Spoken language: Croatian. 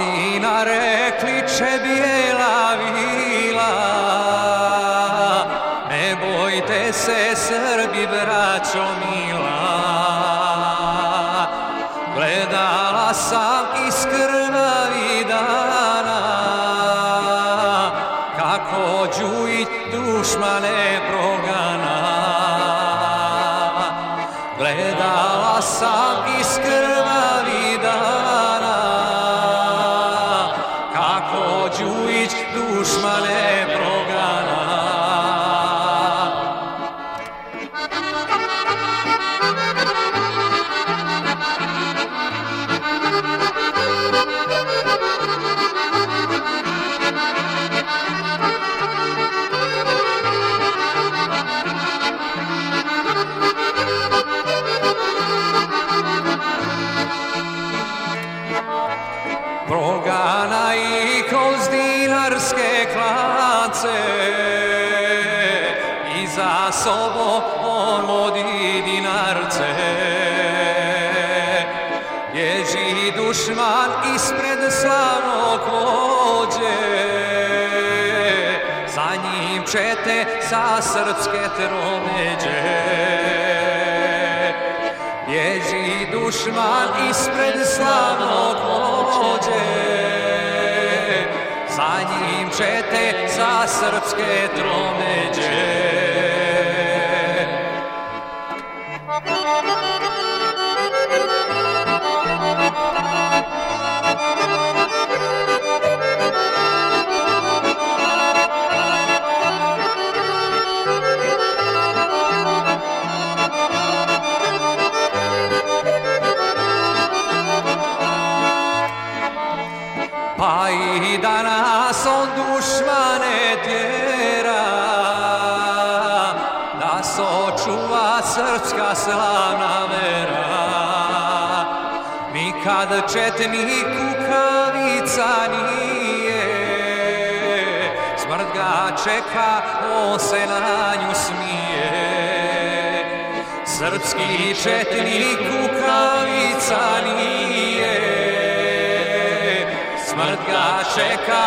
Mladina rekli će bijela vila. Ne bojte se Srbi braćo mila. Gledala sam iz krvavi dana. Kako đujić dušmane progana. Gledala sam iz krvavi i za sobom on vodi dinarce bježi dušman ispred slavnog vođe. Za njim čete sa srpske tromeđe. Bježi dušman ispred slavnog vođe. Za njim čete sa srpske tromeđe Pa i danas on dušmane tjera Da se očuva srpska slavna vera. Nikad četnik kukavica nije Smrt ga čeka, on se na nju smije. Srpski četnik kukavica nije Smrt ga čeka,